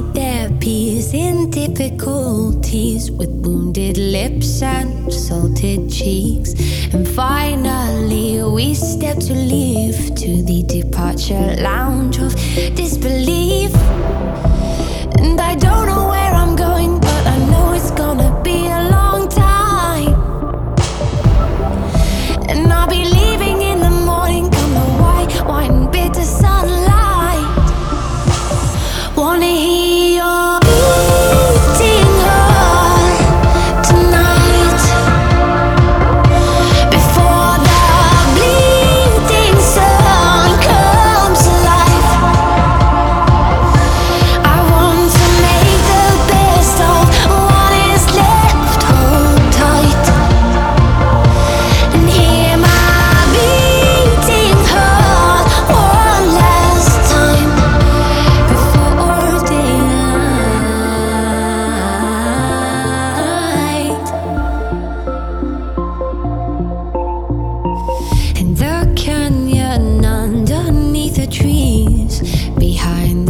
therapies in difficulties with wounded lips and salted cheeks. And finally, we step to leave to the departure lounge of behind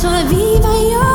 solo viva io